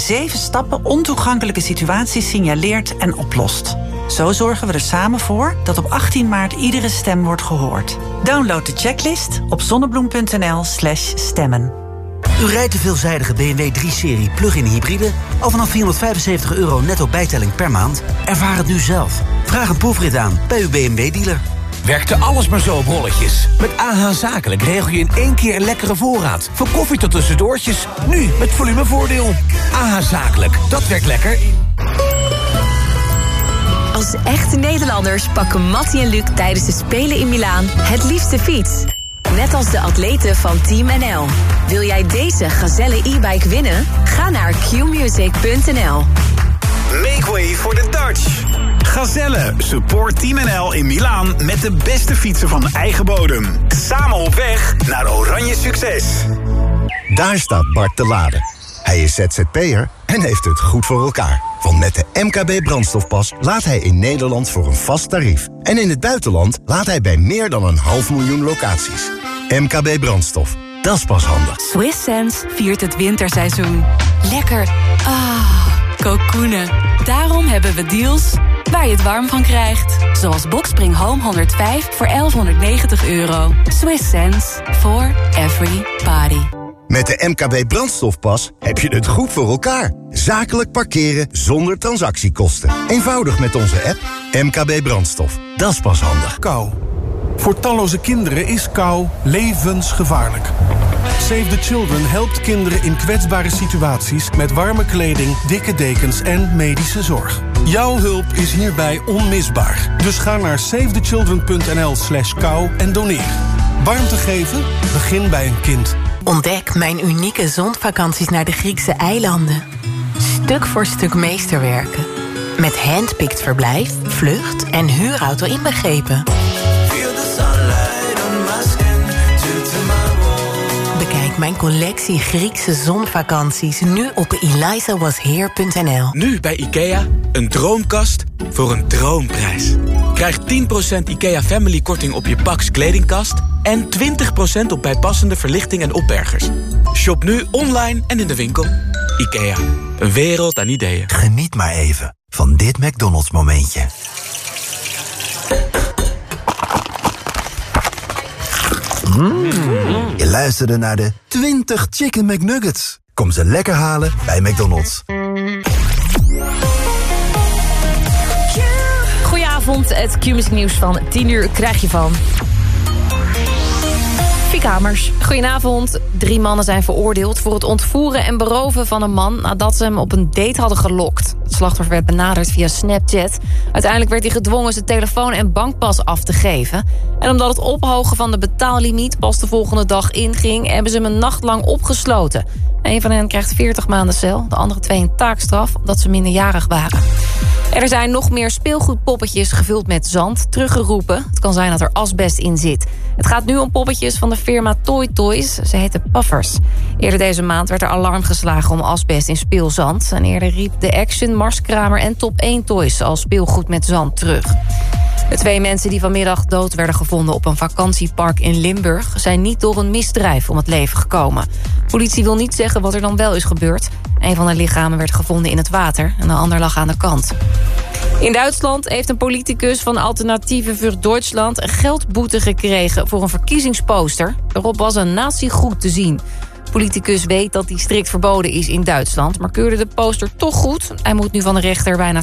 zeven stappen ontoegankelijke situaties signaleert en oplost. Zo zorgen we er samen voor dat op 18 maart iedere stem wordt gehoord. Download de checklist op zonnebloem.nl/slash stemmen. U rijdt de veelzijdige BMW 3-serie plug-in hybride... al vanaf 475 euro netto bijtelling per maand? Ervaar het nu zelf. Vraag een proefrit aan bij uw BMW-dealer. Werkte alles maar zo op rolletjes? Met AH Zakelijk regel je in één keer een lekkere voorraad. Van koffie tot tussendoortjes. Nu met volumevoordeel. AH Zakelijk, dat werkt lekker. Als echte Nederlanders pakken Mattie en Luc tijdens de Spelen in Milaan het liefste fiets. Net als de atleten van Team NL. Wil jij deze Gazelle e-bike winnen? Ga naar qmusic.nl. Make way for the Dutch. Gazelle, support Team NL in Milaan met de beste fietsen van eigen bodem. Samen op weg naar oranje succes. Daar staat Bart te laden. Hij is ZZP'er en heeft het goed voor elkaar. Want met de MKB brandstofpas laat hij in Nederland voor een vast tarief. En in het buitenland laat hij bij meer dan een half miljoen locaties. MKB brandstof, dat is pas handig. Swiss Sense viert het winterseizoen. Lekker. Ah, kokoenen. Daarom hebben we deals waar je het warm van krijgt. Zoals Boxspring Home 105 voor 1190 euro. Swiss sense for every body. Met de MKB brandstofpas heb je het goed voor elkaar. Zakelijk parkeren zonder transactiekosten. Eenvoudig met onze app MKB brandstof. Dat is pas handig. Kou. Voor talloze kinderen is kou levensgevaarlijk. Save the Children helpt kinderen in kwetsbare situaties... met warme kleding, dikke dekens en medische zorg. Jouw hulp is hierbij onmisbaar. Dus ga naar savethechildren.nl slash kou en doneer. Warmte geven? Begin bij een kind. Ontdek mijn unieke zondvakanties naar de Griekse eilanden. Stuk voor stuk meesterwerken. Met handpicked verblijf, vlucht en huurauto inbegrepen. Mijn collectie Griekse zonvakanties nu op elizawasheer.nl. Nu bij IKEA, een droomkast voor een droomprijs. Krijg 10% IKEA Family korting op je Pax kledingkast... en 20% op bijpassende verlichting en opbergers. Shop nu online en in de winkel. IKEA, een wereld aan ideeën. Geniet maar even van dit McDonald's momentje. Je luisterde naar de 20 Chicken McNuggets. Kom ze lekker halen bij McDonald's. Goedenavond, het Q-music nieuws van 10 uur krijg je van... Goedenavond. Drie mannen zijn veroordeeld voor het ontvoeren en beroven van een man... nadat ze hem op een date hadden gelokt. Het slachtoffer werd benaderd via Snapchat. Uiteindelijk werd hij gedwongen zijn telefoon en bankpas af te geven. En omdat het ophogen van de betaallimiet pas de volgende dag inging... hebben ze hem een nacht lang opgesloten. Een van hen krijgt 40 maanden cel, de andere twee een taakstraf... omdat ze minderjarig waren. Er zijn nog meer speelgoedpoppetjes gevuld met zand teruggeroepen. Het kan zijn dat er asbest in zit. Het gaat nu om poppetjes van de firma Toy Toys. Ze heten Puffers. Eerder deze maand werd er alarm geslagen om asbest in speelzand. En eerder riep de Action, Marskramer en Top 1 Toys... al speelgoed met zand terug. De twee mensen die vanmiddag dood werden gevonden op een vakantiepark in Limburg... zijn niet door een misdrijf om het leven gekomen. Politie wil niet zeggen wat er dan wel is gebeurd. Een van de lichamen werd gevonden in het water en de ander lag aan de kant. In Duitsland heeft een politicus van Alternatieve voor Duitsland... een geldboete gekregen voor een verkiezingsposter. Erop was een nazi-goed te zien. Politicus weet dat die strikt verboden is in Duitsland... maar keurde de poster toch goed. Hij moet nu van de rechter bijna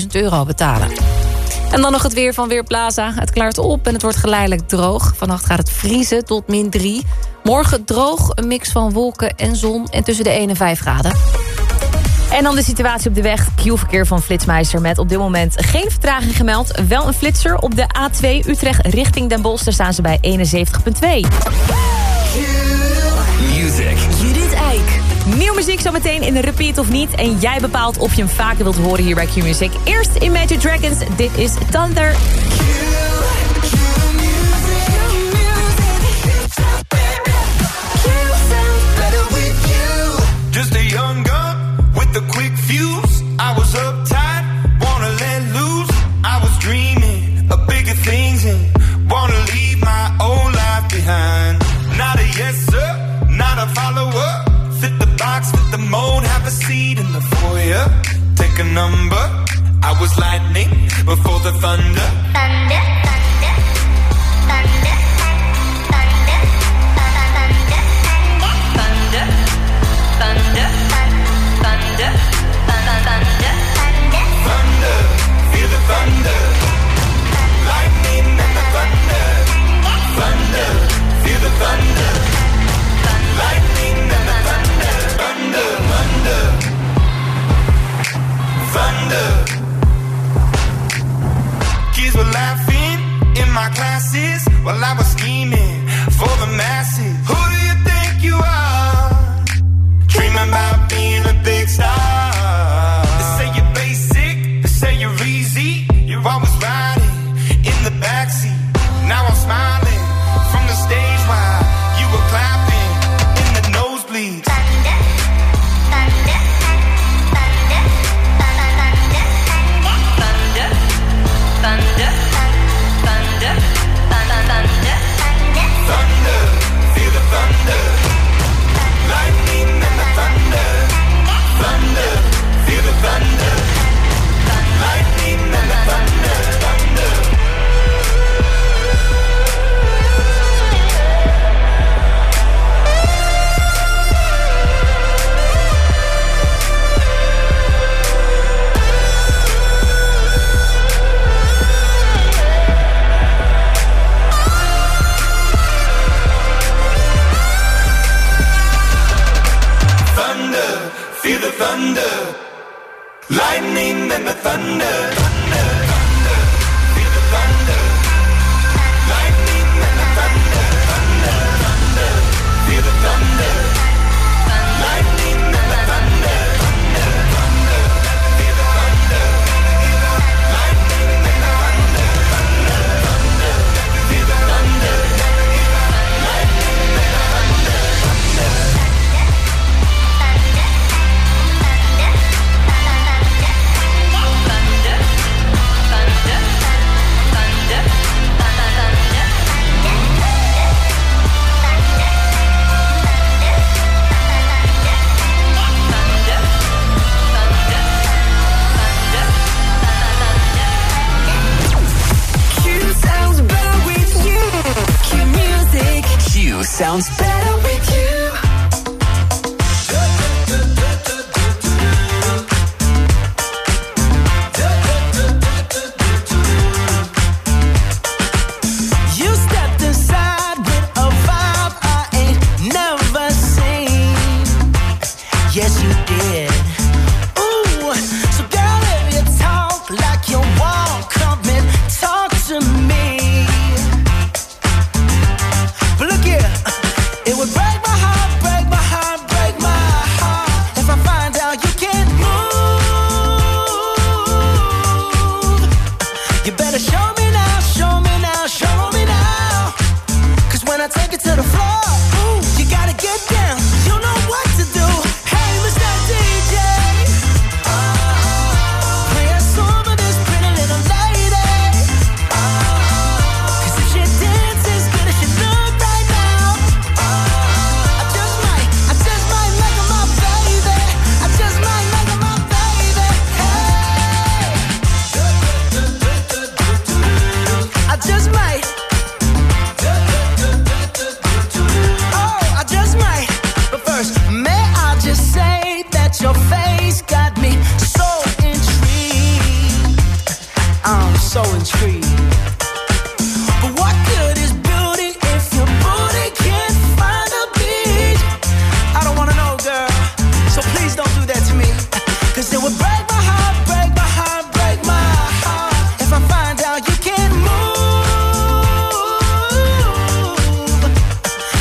12.000 euro betalen. En dan nog het weer van Weerplaza. Het klaart op en het wordt geleidelijk droog. Vannacht gaat het vriezen tot min 3. Morgen droog, een mix van wolken en zon en tussen de 1 en 5 graden. En dan de situatie op de weg. Q-verkeer van Flitsmeister met op dit moment geen vertraging gemeld. Wel een flitser op de A2 Utrecht richting Den Bosch. Daar staan ze bij 71.2. Music. Judith Eik. Nieuw muziek zometeen in de repeat of niet. En jij bepaalt of je hem vaker wilt horen hier bij Q-Music. Eerst in Magic Dragons. Dit is Thunder. number. I was lightning before the thunder. Thunder, thunder, thunder, thunder, thunder, thunder, thunder, thunder, thunder, thunder, thunder, feel the thunder. Lightning and the thunder, thunder, feel the thunder. Well, I was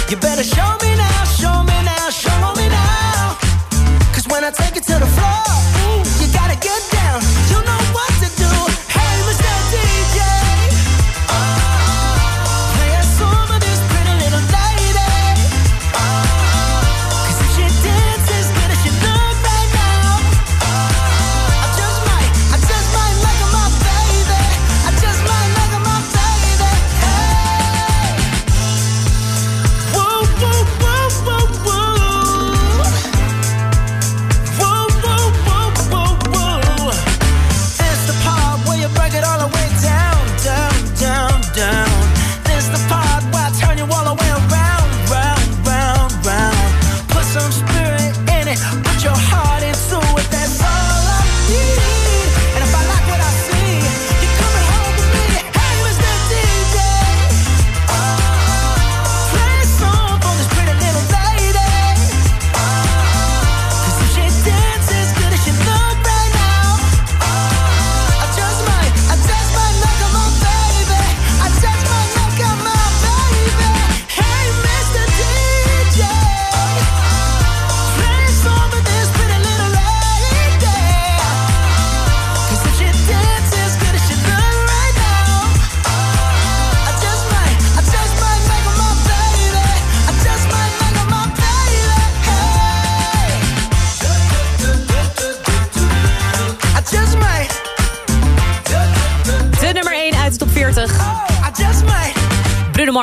You better show me.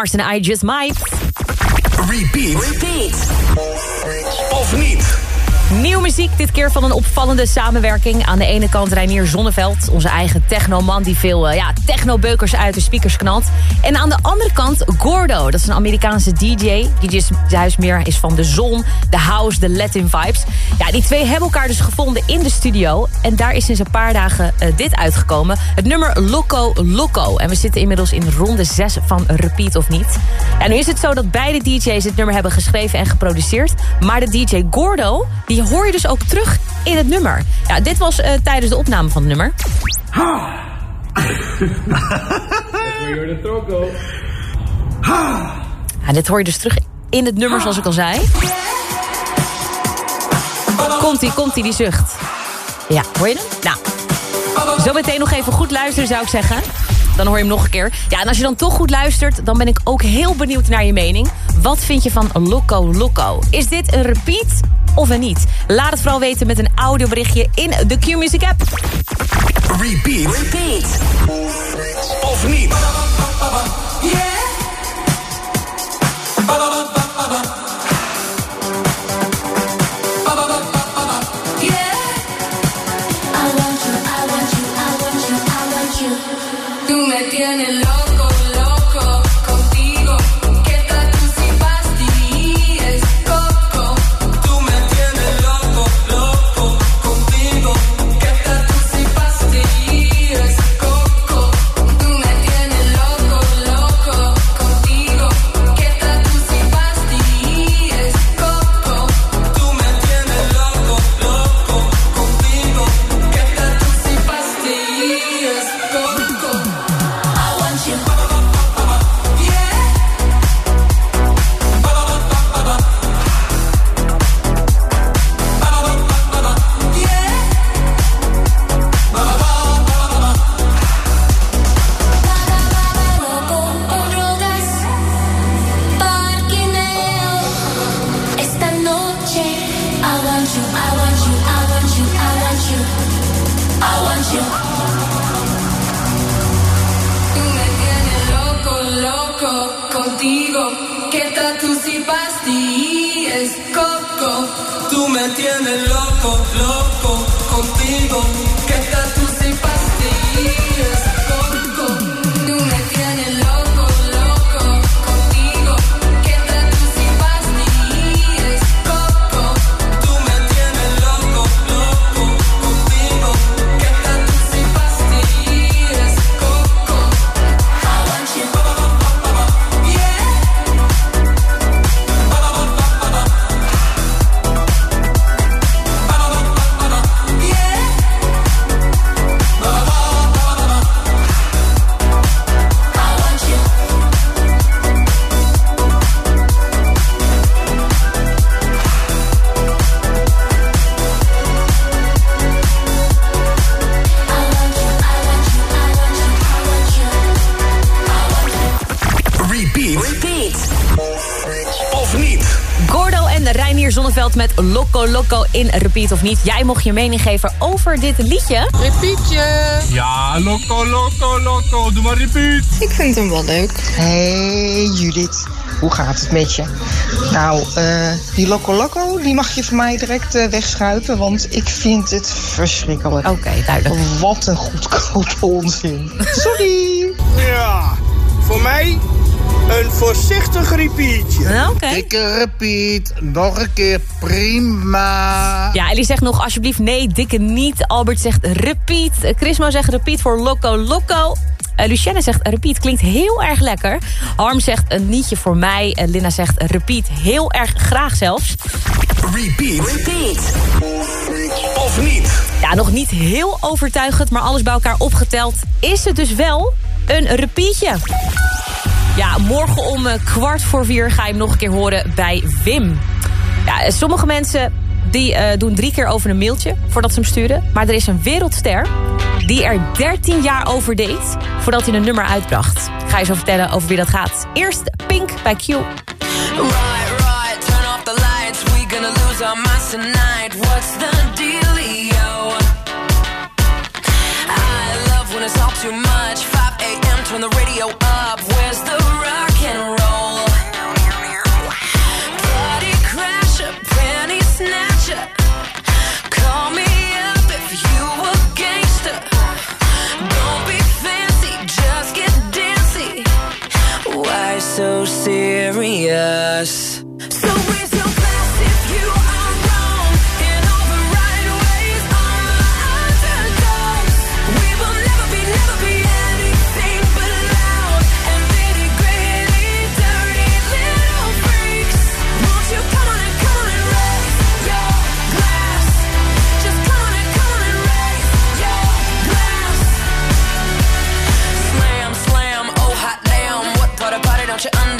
Mars en I Just Might. Nieuwe muziek, dit keer van een opvallende samenwerking. Aan de ene kant Reinier Zonneveld, onze eigen technoman... die veel uh, ja, technobeukers uit de speakers knalt. En aan de andere kant Gordo, dat is een Amerikaanse DJ... die dus juist meer is van de zon, de house, de Latin vibes. Ja, die twee hebben elkaar dus gevonden in de studio. En daar is sinds een paar dagen uh, dit uitgekomen. Het nummer Loco Loco. En we zitten inmiddels in ronde 6 van Repeat of Niet. Ja, nu is het zo dat beide DJ's het nummer hebben geschreven en geproduceerd. Maar de DJ Gordo... Die hoor je dus ook terug in het nummer. Ja, dit was uh, tijdens de opname van het nummer. Ja, dit hoor je dus terug in het nummer, zoals ik al zei. Komt-ie, komt-ie, die zucht. Ja, hoor je hem? Nou, zo meteen nog even goed luisteren, zou ik zeggen. Dan hoor je hem nog een keer. Ja, en als je dan toch goed luistert, dan ben ik ook heel benieuwd naar je mening. Wat vind je van Loco Loco? Is dit een repeat of een niet? Laat het vooral weten met een audioberichtje in de Q-Music app. Repeat. Repeat. Of niet? Yeah. In Repeat of niet. Jij mocht je mening geven over dit liedje. Repeatje. Ja, loco, loco, loco. Doe maar repeat. Ik vind hem wel leuk. Hey Judith, hoe gaat het met je? Nou, eh, die Loco Loco, die mag je van mij direct eh, wegschuiven, want ik vind het verschrikkelijk. Oké, duidelijk. Wat een goedkope onzin. Sorry. Ja, voor mij een voorzichtig repeatje. Oké. Dikke repeat. Nog een keer. Prima. Ja, Ellie zegt nog alsjeblieft nee, dikke niet. Albert zegt repeat. Chrismo zegt repeat voor Loco Loco. Uh, Lucienne zegt repeat klinkt heel erg lekker. Harm zegt een nietje voor mij. Uh, Linda zegt repeat heel erg graag zelfs. Repeat. Repeat. Of niet? Ja, nog niet heel overtuigend, maar alles bij elkaar opgeteld... is het dus wel een repeatje. Ja, morgen om eh, kwart voor vier ga je hem nog een keer horen bij Wim. Ja, eh, sommige mensen die eh, doen drie keer over een mailtje voordat ze hem sturen. Maar er is een wereldster die er 13 jaar over deed voordat hij een nummer uitbracht. Ik ga je zo vertellen over wie dat gaat. Eerst Pink bij Q. Right, right, turn off the lights. Gonna lose our. yes.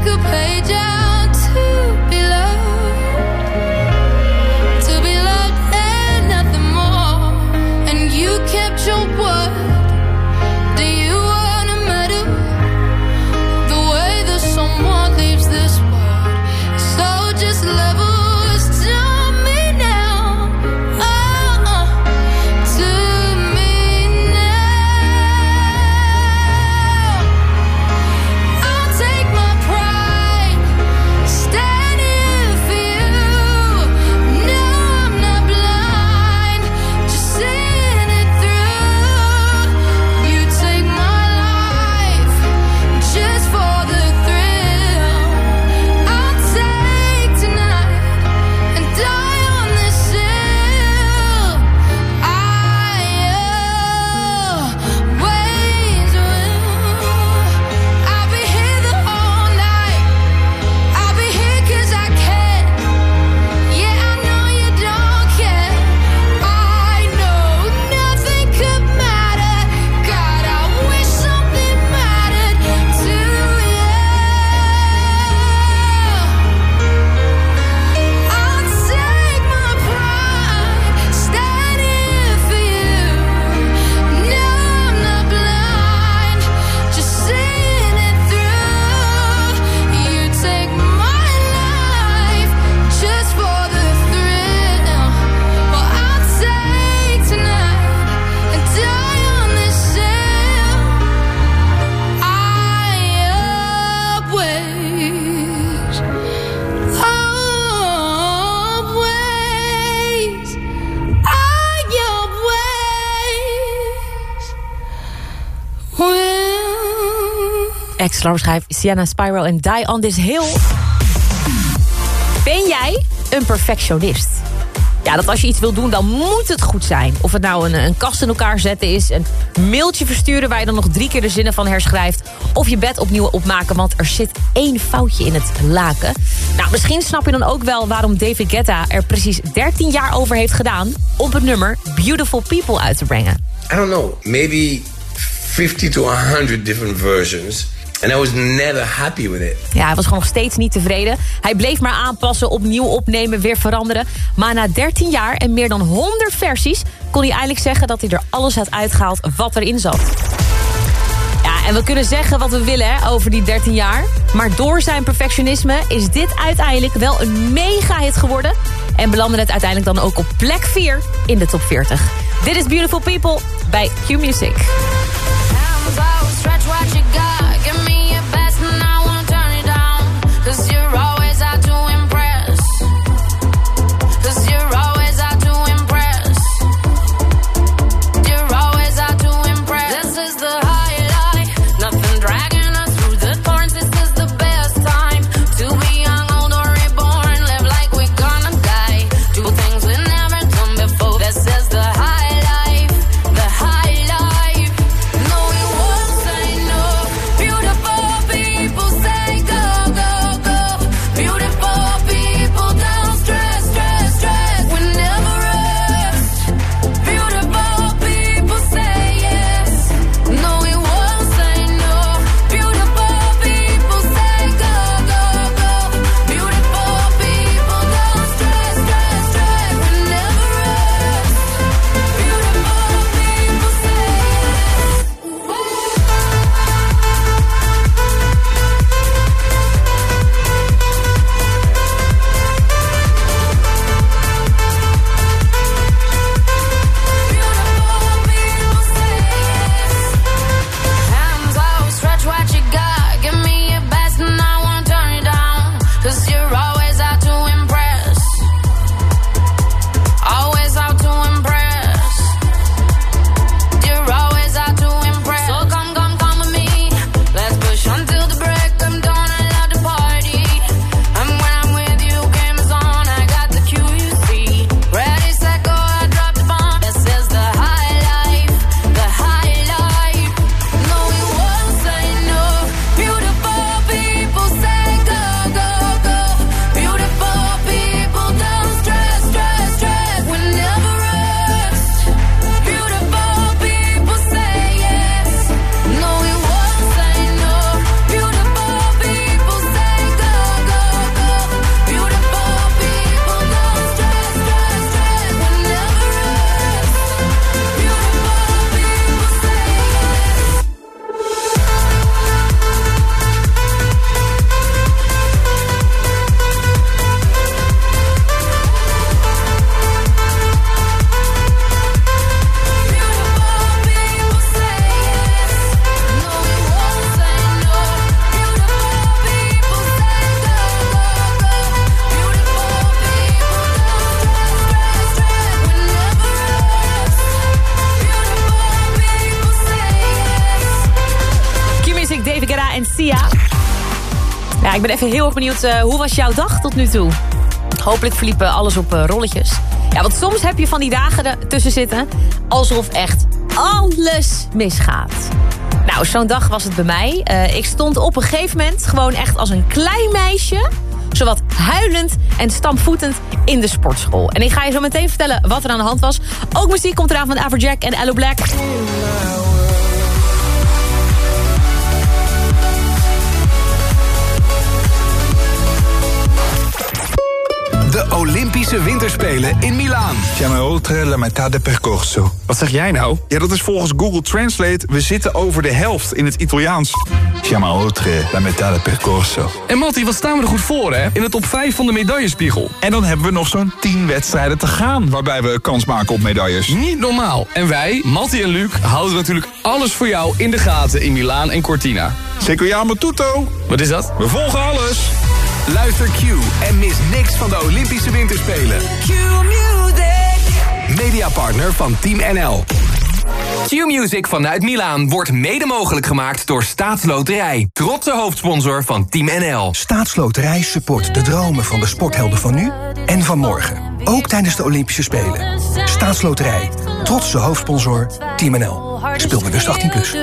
like a page schrijft Sienna Spiral en Die on This Hill. Ben jij een perfectionist? Ja, dat als je iets wil doen, dan moet het goed zijn. Of het nou een, een kast in elkaar zetten is... een mailtje versturen waar je dan nog drie keer de zinnen van herschrijft... of je bed opnieuw opmaken, want er zit één foutje in het laken. Nou, misschien snap je dan ook wel waarom David Guetta er precies 13 jaar over heeft gedaan... om het nummer Beautiful People uit te brengen. I don't know, maybe 50 to 100 different versions. And I was never happy with it. Ja, hij was gewoon nog steeds niet tevreden. Hij bleef maar aanpassen, opnieuw opnemen, weer veranderen. Maar na 13 jaar en meer dan 100 versies... kon hij eigenlijk zeggen dat hij er alles had uitgehaald wat erin zat. Ja, en we kunnen zeggen wat we willen hè, over die 13 jaar. Maar door zijn perfectionisme is dit uiteindelijk wel een mega hit geworden. En belandde het uiteindelijk dan ook op plek 4 in de top 40. Dit is Beautiful People bij Q Cause you're always ik ben even heel erg benieuwd, eh, hoe was jouw dag tot nu toe? Hopelijk verliep alles op eh, rolletjes. Ja, want soms heb je van die dagen ertussen zitten... alsof echt alles misgaat. Nou, zo'n dag was het bij mij. Eh, ik stond op een gegeven moment gewoon echt als een klein meisje... zowat huilend en stampvoetend in de sportschool. En ik ga je zo meteen vertellen wat er aan de hand was. Ook muziek komt eraan van Afrojack en Allo Black. Olympische Winterspelen in Milaan. Siamo oltre la metà del percorso. Wat zeg jij nou? Ja, dat is volgens Google Translate. We zitten over de helft in het Italiaans. Siamo oltre la metà del percorso. En Matti, wat staan we er goed voor, hè? In de top 5 van de medaillespiegel. En dan hebben we nog zo'n 10 wedstrijden te gaan... waarbij we kans maken op medailles. Niet normaal. En wij, Matti en Luc, houden natuurlijk alles voor jou in de gaten in Milaan en Cortina. Seguiamo tutto. Wat is dat? We volgen alles. Luister Q en mis niks van de Olympische Winterspelen. Q music. Mediapartner van Team NL. Q-Music vanuit Milaan wordt mede mogelijk gemaakt door Staatsloterij. Trotse hoofdsponsor van Team NL. Staatsloterij support de dromen van de sporthelden van nu en van morgen. Ook tijdens de Olympische Spelen. Staatsloterij. Trotse hoofdsponsor Team NL. Speel bewust 18+. Plus.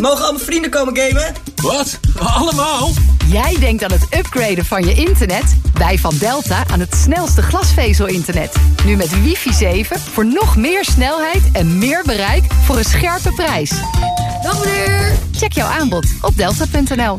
Mogen al mijn vrienden komen gamen? Wat? Allemaal? Jij denkt aan het upgraden van je internet? Wij van Delta aan het snelste glasvezel-internet. Nu met wifi 7 voor nog meer snelheid en meer bereik voor een scherpe prijs. Dag meneer! Check jouw aanbod op delta.nl.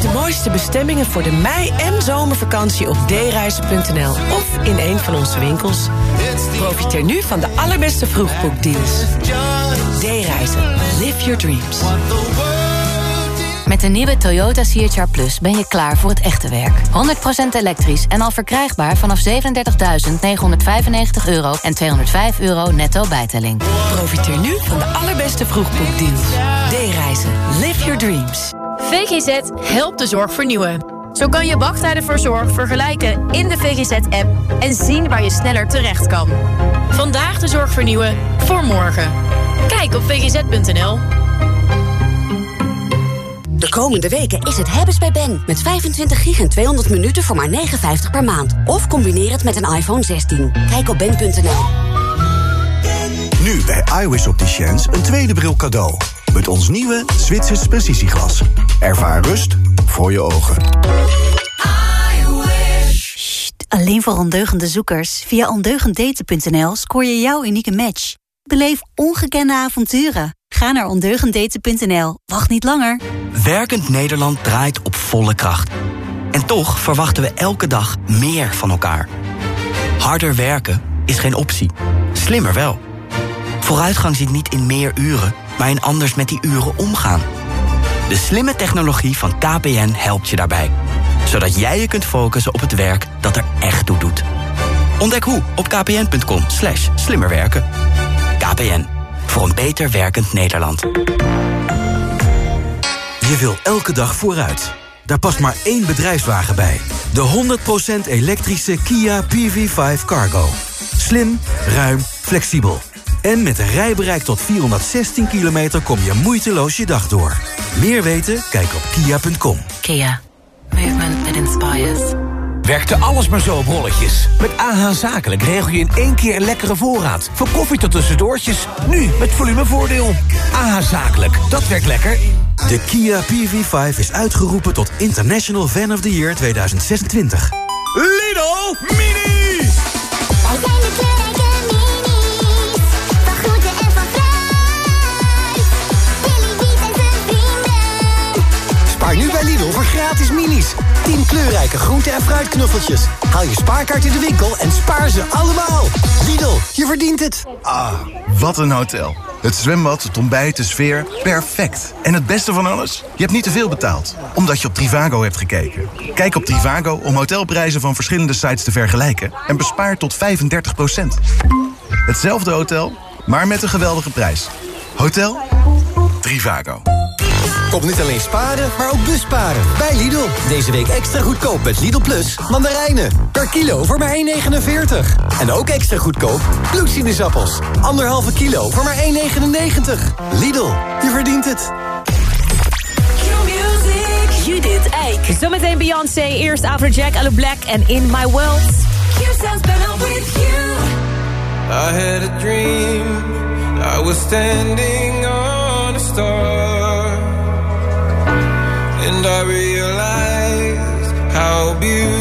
De mooiste bestemmingen voor de mei- en zomervakantie op dereizen.nl of in een van onze winkels. Profiteer nu van de allerbeste vroegboekdeals. D-reizen. Live your dreams. Met de nieuwe Toyota CHR Plus ben je klaar voor het echte werk. 100% elektrisch en al verkrijgbaar vanaf 37.995 euro en 205 euro netto bijtelling. Profiteer nu van de allerbeste vroegboekdeals. D-reizen. Live your dreams. VGZ helpt de zorg vernieuwen. Zo kan je wachttijden voor zorg vergelijken in de VGZ-app... en zien waar je sneller terecht kan. Vandaag de zorg vernieuwen voor morgen. Kijk op vgz.nl. De komende weken is het hebben's bij Ben. Met 25 gig en 200 minuten voor maar 59 per maand. Of combineer het met een iPhone 16. Kijk op ben.nl. Nu bij iWis Opticians een tweede bril cadeau. Met ons nieuwe Zwitsers precisieglas. Ervaar rust voor je ogen. Alleen voor ondeugende zoekers. Via ondeugenddaten.nl scoor je jouw unieke match. Beleef ongekende avonturen. Ga naar ondeugenddaten.nl. Wacht niet langer. Werkend Nederland draait op volle kracht. En toch verwachten we elke dag meer van elkaar. Harder werken is geen optie. Slimmer wel. Vooruitgang zit niet in meer uren, maar in anders met die uren omgaan. De slimme technologie van KPN helpt je daarbij. Zodat jij je kunt focussen op het werk dat er echt toe doet. Ontdek hoe op kpn.com slash slimmerwerken. KPN, voor een beter werkend Nederland. Je wil elke dag vooruit. Daar past maar één bedrijfswagen bij. De 100% elektrische Kia PV5 Cargo. Slim, ruim, flexibel. En met een rijbereik tot 416 kilometer kom je moeiteloos je dag door. Meer weten? Kijk op kia.com. Kia. Movement that inspires. Werkte alles maar zo op rolletjes. Met AH Zakelijk regel je in één keer een lekkere voorraad. Van koffie tot tussendoortjes. Nu met volumevoordeel. AH Zakelijk, dat werkt lekker. De Kia PV5 is uitgeroepen tot International Fan of the Year 2026. Lidl Mini! Gratis minis. 10 kleurrijke groente- en fruitknuffeltjes. Haal je spaarkaart in de winkel en spaar ze allemaal. Lidl, je verdient het. Ah, wat een hotel. Het zwembad, het ontbijt, de sfeer, perfect. En het beste van alles? Je hebt niet te veel betaald, omdat je op Trivago hebt gekeken. Kijk op Trivago om hotelprijzen van verschillende sites te vergelijken... en bespaar tot 35% Hetzelfde hotel, maar met een geweldige prijs. Hotel Trivago. Kom niet alleen sparen, maar ook busparen. Bij Lidl. Deze week extra goedkoop met Lidl Plus mandarijnen. Per kilo voor maar 1,49. En ook extra goedkoop bloedsinusappels. Anderhalve kilo voor maar 1,99. Lidl, je verdient het. Judith Eik. Zometeen Beyoncé, eerst Afrojack, Alu Black en In My World. I had a dream. I was standing on a star. And I realized how beautiful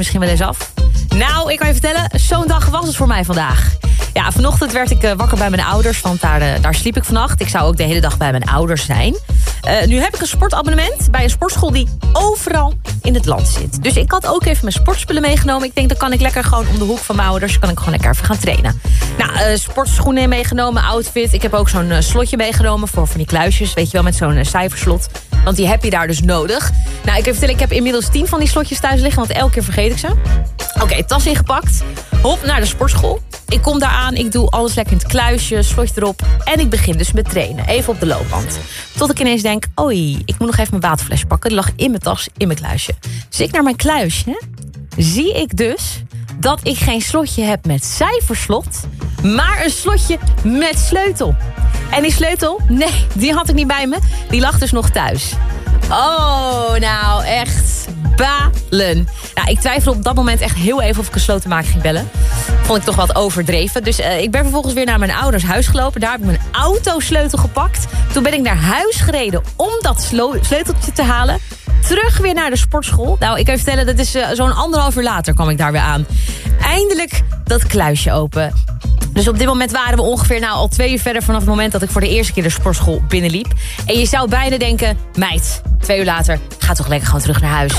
misschien wel eens af. Nou, ik kan je vertellen, zo'n dag was het voor mij vandaag. Ja, vanochtend werd ik eh, wakker bij mijn ouders, want daar, eh, daar sliep ik vannacht. Ik zou ook de hele dag bij mijn ouders zijn. Eh, nu heb ik een sportabonnement bij een sportschool die overal in het land zit. Dus ik had ook even mijn sportspullen meegenomen. Ik denk, dan kan ik lekker gewoon om de hoek van mijn ouders... kan ik gewoon lekker even gaan trainen. Nou, sportschoenen meegenomen, outfit. Ik heb ook zo'n slotje meegenomen voor van die kluisjes. Weet je wel, met zo'n cijferslot. Want die heb je daar dus nodig. Nou, ik vertellen, ik heb inmiddels tien van die slotjes thuis liggen... want elke keer vergeet ik ze. Oké, tas ingepakt. Hop, naar de sportschool. Ik kom daar aan, ik doe alles lekker in het kluisje, slotje erop... en ik begin dus met trainen, even op de loopband. Tot ik ineens denk, oei, ik moet nog even mijn waterfles pakken. Die lag in mijn tas, in mijn kluisje. Dus ik naar mijn kluisje, zie ik dus dat ik geen slotje heb met cijferslot... maar een slotje met sleutel. En die sleutel, nee, die had ik niet bij me. Die lag dus nog thuis. Oh, nou echt balen. Nou, ik twijfelde op dat moment echt heel even of ik een slotenmaker ging bellen. Vond ik toch wat overdreven. Dus eh, ik ben vervolgens weer naar mijn ouders huis gelopen. Daar heb ik mijn autosleutel gepakt. Toen ben ik naar huis gereden om dat sleuteltje te halen. Terug weer naar de sportschool. Nou, ik kan je vertellen, dat is eh, zo'n anderhalf uur later kwam ik daar weer aan. Eindelijk dat kluisje open. Dus op dit moment waren we ongeveer nou al twee uur verder... vanaf het moment dat ik voor de eerste keer de sportschool binnenliep. En je zou bijna denken, meid, twee uur later... ga toch lekker gewoon terug naar huis.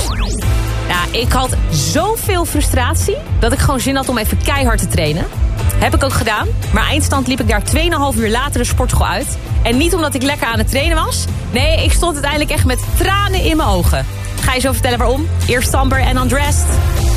Ja, ik had zoveel frustratie... dat ik gewoon zin had om even keihard te trainen. Heb ik ook gedaan. Maar eindstand liep ik daar 2,5 uur later de sportschool uit. En niet omdat ik lekker aan het trainen was. Nee, ik stond uiteindelijk echt met tranen in mijn ogen. Ga je zo vertellen waarom? Eerst Samber en Undressed.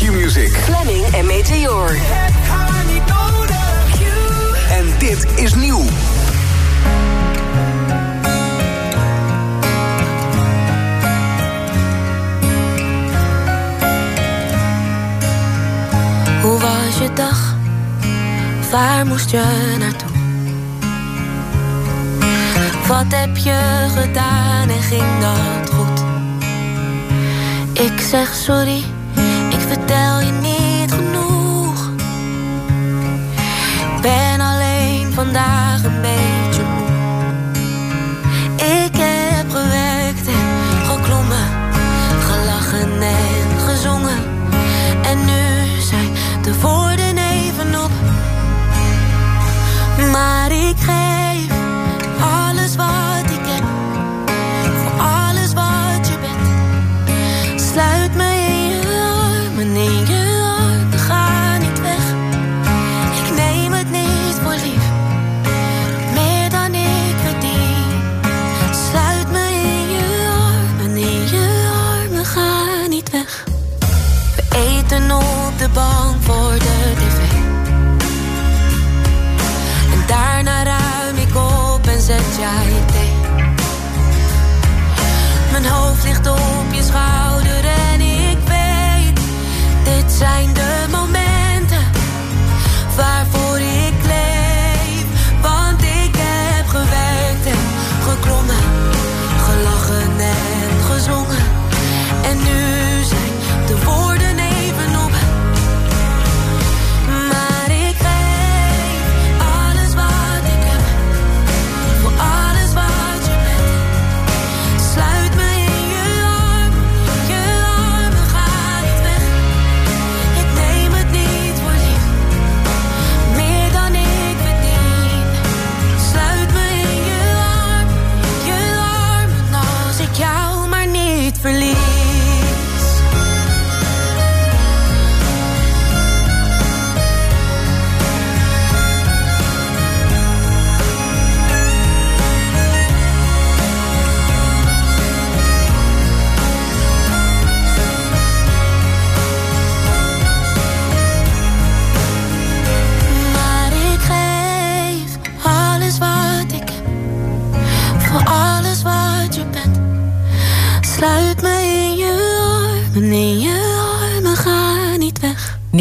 Q-Music. Fleming en Meteor. En dit is nieuw. Hoe was je dag? Waar moest je naartoe? Wat heb je gedaan en ging dat goed? Ik zeg sorry, vertel je niet genoeg. Ik ben alleen vandaag een beetje moe. Ik heb gewerkt en geklommen, gelachen en gezongen. En nu zijn de woorden even op. Maar ik geef Mijn hoofd ligt op je schouder en ik weet, dit zijn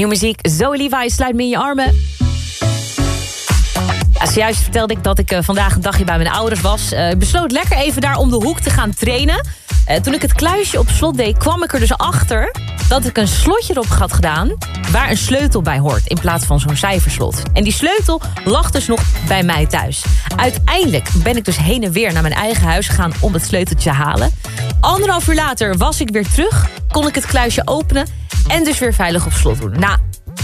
weg. Nieuw muziek, Zoe Levi, sluit me in je armen. Ja, zojuist vertelde ik dat ik eh, vandaag een dagje bij mijn ouders was. Eh, Ik besloot lekker even daar om de hoek te gaan trainen. Eh, toen ik het kluisje op slot deed, kwam ik er dus achter... dat ik een slotje erop had gedaan waar een sleutel bij hoort... in plaats van zo'n cijferslot. En die sleutel lag dus nog bij mij thuis. Uiteindelijk ben ik dus heen en weer naar mijn eigen huis gegaan... om het sleuteltje te halen. Anderhalf uur later was ik weer terug, kon ik het kluisje openen... en dus weer veilig op slot doen. Nou,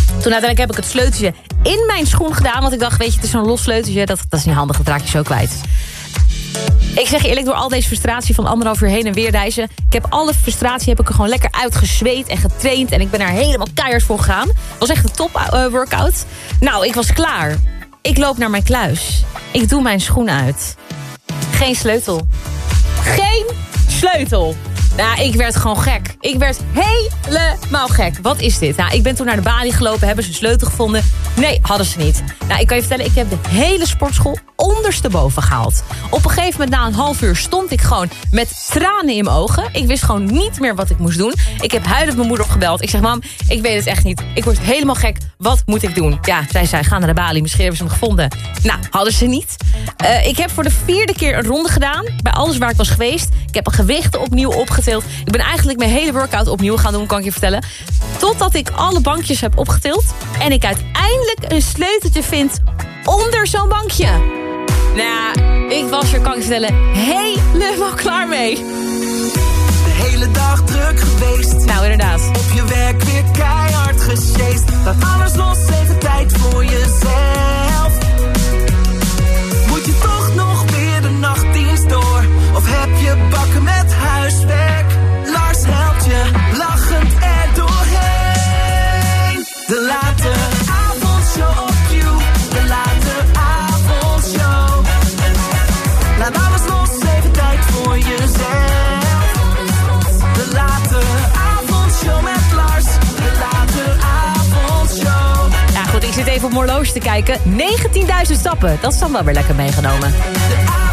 toen uiteindelijk heb ik het sleuteltje in mijn schoen gedaan. Want ik dacht, weet je, het is zo'n los sleuteltje. Dat, is niet handig, dat raak je zo kwijt. Ik zeg je eerlijk, door al deze frustratie van anderhalf uur heen en weer reizen... ik heb alle frustratie heb ik er gewoon lekker uitgezweet en getraind... en ik ben er helemaal keihard voor gegaan. Was echt een top eh, workout. Nou, ik was klaar. Ik loop naar mijn kluis. Ik doe mijn schoen uit. Geen sleutel. Geen sleutel. Nou, ik werd gewoon gek. Ik werd helemaal gek. Wat is dit? Nou, ik ben toen naar de balie gelopen. Hebben ze een sleutel gevonden? Nee, hadden ze niet. Nou, ik kan je vertellen, ik heb de hele sportschool ondersteboven gehaald. Op een gegeven moment, na een half uur, stond ik gewoon met tranen in mijn ogen. Ik wist gewoon niet meer wat ik moest doen. Ik heb huilend mijn moeder opgebeld. Ik zeg, mam, ik weet het echt niet. Ik word helemaal gek. Wat moet ik doen? Ja, zij zei, ga naar de balie. Misschien hebben ze hem gevonden. Nou, hadden ze niet. Eh, ik heb voor de vierde keer een ronde gedaan. Bij alles waar ik was geweest. Ik heb mijn gewichten opnieuw opgetild. Ik ben eigenlijk mijn hele workout opnieuw gaan doen, kan ik je vertellen. Totdat ik alle bankjes heb opgetild. En ik uiteindelijk een sleuteltje vind onder zo'n bankje. Nou, ik was er, kan ik je vertellen, helemaal klaar mee. De hele dag druk geweest. Nou, inderdaad. Op je werk weer keihard gesjeest. Laat alles los, even tijd voor jezelf. Moet je toch je bakken met huiswerk? Lars helpt je, lachend er doorheen. De late avondshow op you. De late avondshow. Laat alles los, even tijd voor jezelf. De late avondshow met Lars. De late avondshow. Ja, goed, ik zit even op mijn horloge te kijken. 19.000 stappen, dat is dan wel weer lekker meegenomen. De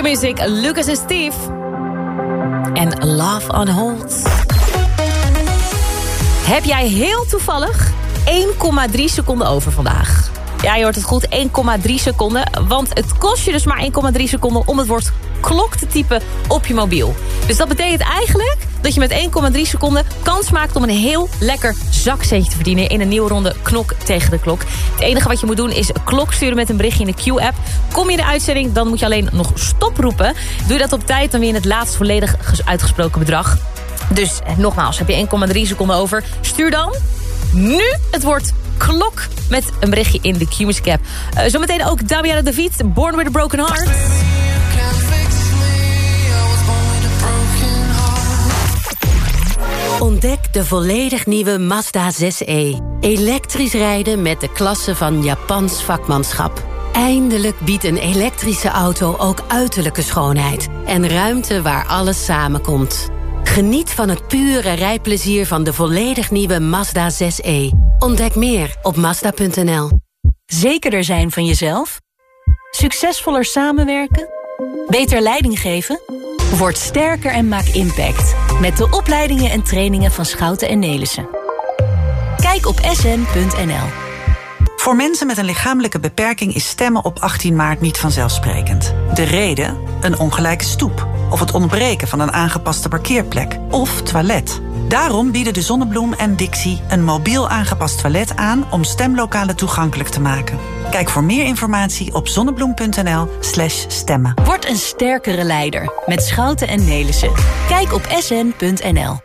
Q Music, Lucas en Steve. Love on Hold. Heb jij heel toevallig 1,3 seconden over vandaag? Ja, je hoort het goed, 1,3 seconden. Want het kost je dus maar 1,3 seconden om het woord klok te typen op je mobiel. Dus dat betekent eigenlijk dat je met 1,3 seconden kans maakt om een heel lekker zakcentje te verdienen in een nieuwe ronde knok tegen de klok. Het enige wat je moet doen is klok sturen met een berichtje in de Q-app. Kom je in de uitzending, dan moet je alleen nog stop roepen. Doe je dat op tijd, dan win je het laatst volledig uitgesproken bedrag. Dus eh, nogmaals, heb je 1,3 seconden over. Stuur dan nu het woord klok met een berichtje in de Q-Music app. Uh, zometeen ook Damiana David, Born with a Broken Heart. Ontdek de volledig nieuwe Mazda 6e. Elektrisch rijden met de klasse van Japans vakmanschap. Eindelijk biedt een elektrische auto ook uiterlijke schoonheid... en ruimte waar alles samenkomt. Geniet van het pure rijplezier van de volledig nieuwe Mazda 6e. Ontdek meer op Mazda.nl. Zekerder zijn van jezelf? Succesvoller samenwerken? Beter leiding geven? Word sterker en maak impact. Met de opleidingen en trainingen van Schouten en Nelissen. Kijk op sn.nl. Voor mensen met een lichamelijke beperking is stemmen op 18 maart niet vanzelfsprekend. De reden? Een ongelijke stoep. Of het ontbreken van een aangepaste parkeerplek. Of toilet. Daarom bieden de Zonnebloem en Dixie een mobiel aangepast toilet aan om stemlokalen toegankelijk te maken. Kijk voor meer informatie op zonnebloem.nl/slash stemmen. Word een sterkere leider met Schouten en Nelissen. Kijk op sn.nl.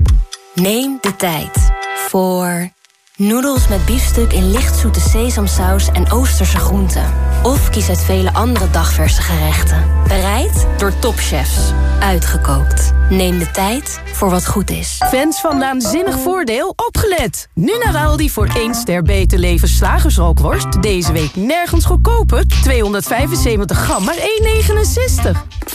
Neem de tijd voor noedels met biefstuk in lichtzoete sesamsaus en oosterse groenten. Of kies uit vele andere dagverse gerechten. Bereid door topchefs. Uitgekookt. Neem de tijd voor wat goed is. Fans van Naanzinnig Voordeel, opgelet! Nu naar Aldi voor 1 ster beter leven slagersrookworst. Deze week nergens goedkoper. 275 gram, maar 1,69.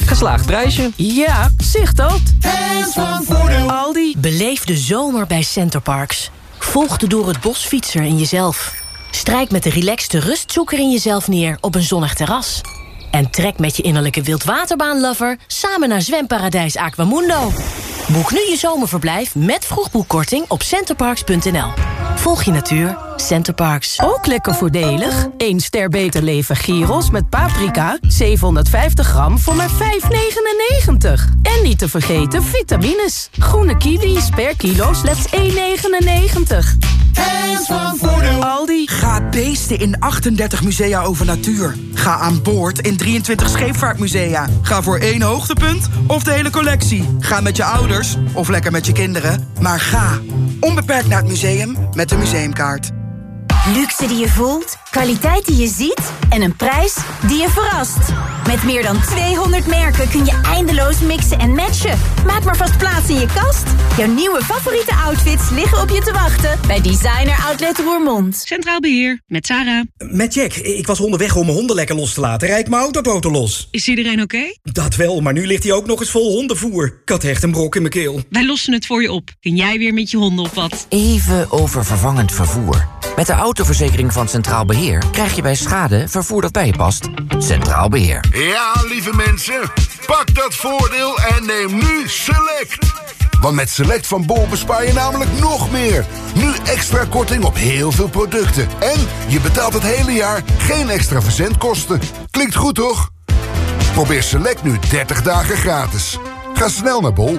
Geslaagd prijsje. Ja, zicht dat. Fans van Voordeel. Aldi. Beleef de zomer bij Centerparks. Volg de door het bos fietser in jezelf. Strijk met de relaxte rustzoeker in jezelf neer op een zonnig terras. En trek met je innerlijke wildwaterbaanlover samen naar zwemparadijs Aquamundo. Boek nu je zomerverblijf met vroegboekkorting op centerparks.nl. Volg je natuur, Centerparks. Ook lekker voordelig. 1 ster beter leven gyros met paprika. 750 gram voor maar 5,99. En niet te vergeten vitamines. Groene kiwis per kilo slechts 1,99. Hands van Voordeel. Aldi. Ga beesten in 38 musea over natuur. Ga aan boord in 23 scheepvaartmusea. Ga voor één hoogtepunt of de hele collectie. Ga met je ouders of lekker met je kinderen. Maar ga onbeperkt naar het museum met de museumkaart. Luxe die je voelt, kwaliteit die je ziet en een prijs die je verrast. Met meer dan 200 merken kun je eindeloos mixen en matchen. Maak maar vast plaats in je kast. Jouw nieuwe favoriete outfits liggen op je te wachten bij Designer Outlet Roermond. Centraal Beheer, met Sarah. Met Jack. Ik was onderweg om mijn honden lekker los te laten. Rijd mijn autoboten los. Is iedereen oké? Dat wel, maar nu ligt hij ook nog eens vol hondenvoer. Ik had echt een brok in mijn keel. Wij lossen het voor je op. Kun jij weer met je honden op wat? Even over vervangend vervoer. Met de autoverzekering van Centraal Beheer krijg je bij schade vervoer dat bij je past. Centraal Beheer. Ja, lieve mensen, pak dat voordeel en neem nu Select. Want met Select van Bol bespaar je namelijk nog meer. Nu extra korting op heel veel producten. En je betaalt het hele jaar geen extra verzendkosten. Klinkt goed, toch? Probeer Select nu 30 dagen gratis. Ga snel naar Bol.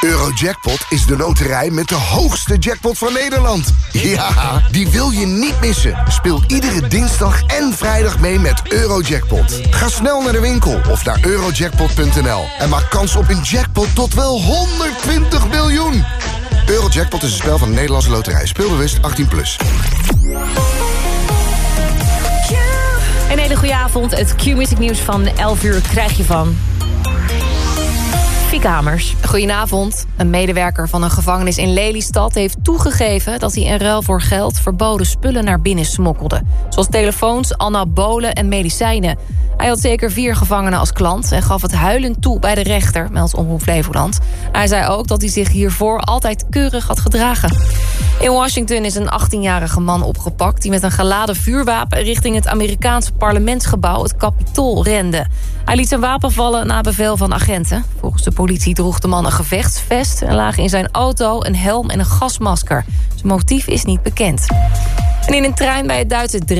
Eurojackpot is de loterij met de hoogste jackpot van Nederland. Ja, die wil je niet missen. Speel iedere dinsdag en vrijdag mee met Eurojackpot. Ga snel naar de winkel of naar eurojackpot.nl en maak kans op een jackpot tot wel 120 miljoen. Eurojackpot is een spel van de Nederlandse loterij. Speelbewust 18+. Plus. Een hele goede avond. Het Q-Music nieuws van 11 uur krijg je van... Goedenavond. Een medewerker van een gevangenis in Lelystad heeft toegegeven... dat hij in ruil voor geld verboden spullen naar binnen smokkelde. Zoals telefoons, anabolen en medicijnen. Hij had zeker vier gevangenen als klant... en gaf het huilend toe bij de rechter, meldt Omroep Flevoland. Hij zei ook dat hij zich hiervoor altijd keurig had gedragen. In Washington is een 18-jarige man opgepakt... die met een geladen vuurwapen richting het Amerikaanse parlementsgebouw... het Capitool rende. Hij liet zijn wapen vallen na bevel van agenten. Volgens de politie droeg de man een gevechtsvest... en lagen in zijn auto een helm en een gasmasker. Zijn motief is niet bekend. En in een trein bij het Duitse Dresden